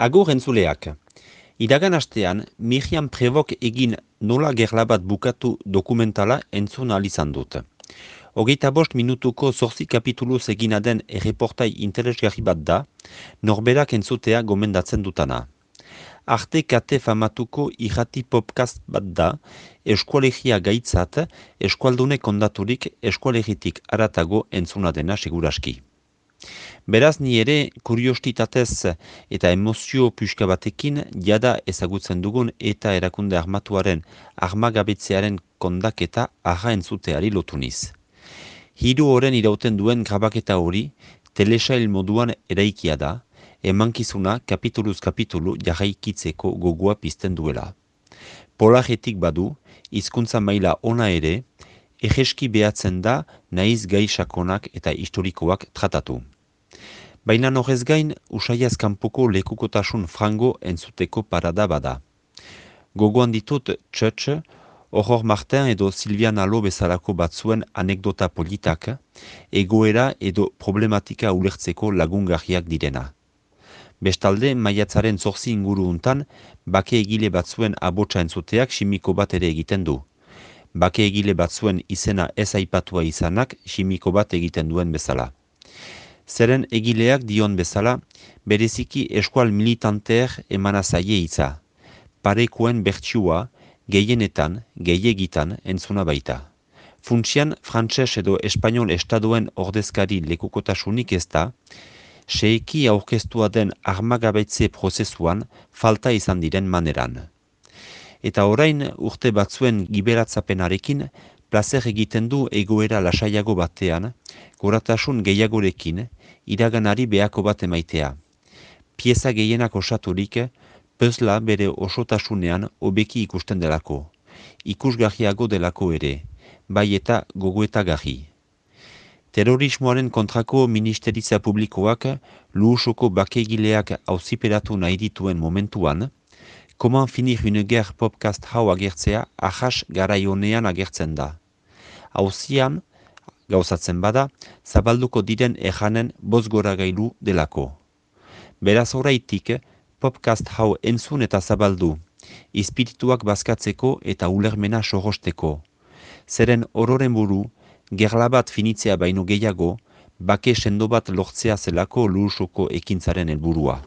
Agur entzuleak. Iragan astean, Miriam Prevok egin nola gerla bat bukatu dokumentala entzun izan dut. Hogeita bost minutuko zorzi kapituluz egina den erreportai interesgarri bat da, norberak entzutea gomendatzen dutana. Arte kate famatuko irrati popkast bat da, eskualegia gaitzat, eskualdune kondaturik eskualegitik aratago entzuna dena seguraski. Beraz ni ere kuriostitatez eta emozio puxka batekin jada ezagutzen dugun eta erakunde armatuaren armagabetzearen kondaketa arra entzuteari lotuniz. Hiru horren irauten duen grabaketa hori telesail moduan eraikia da, emankizuna kapituluz kapitulu jarraikitzeko gogoa pizten duela. Polaretik badu, hizkuntza maila ona ere, egeski behatzen da naiz gai sakonak eta historikoak tratatu. Baina norrez gain, usaiaz kanpoko lekukotasun frango entzuteko parada bada. Gogoan ditut txetx, Horror Martin edo Silvian Alo bezalako batzuen anekdota politak, egoera edo problematika ulertzeko lagungarriak direna. Bestalde, maiatzaren zorzi inguru untan, bake egile batzuen abotsa entzuteak simiko bat ere egiten du. Bake egile batzuen izena ez aipatua izanak simiko bat egiten duen bezala. Zeren egileak dion bezala, bereziki eskual militanteer emana zaie itza. Parekoen bertsua, gehienetan, gehiagitan entzuna baita. Funtsian, frantses edo espainol estaduen ordezkari lekukotasunik ez da, seiki aurkeztua den armagabaitze prozesuan falta izan diren maneran. Eta orain urte batzuen giberatzapenarekin, plazer egiten du egoera lasaiago batean, goratasun gehiagorekin, iraganari behako bat emaitea. Pieza gehienak osaturik, pezla bere osotasunean obeki ikusten delako. Ikusgahiago delako ere, bai eta gogoeta gahi. Terrorismoaren kontrako ministeritza publikoak luhusoko bakegileak auziperatu nahi dituen momentuan, Koman finir une ger popcast hau agertzea ahas garaionean agertzen da. Hauzian, gauzatzen bada, zabalduko diren ejanen bozgora gailu delako. Beraz horreitik, popcast hau entzun eta zabaldu, ispirituak bazkatzeko eta ulermena sohosteko. Zeren ororen buru, gerla bat finitzea baino gehiago, bake sendo bat lortzea zelako luusoko ekintzaren helburua.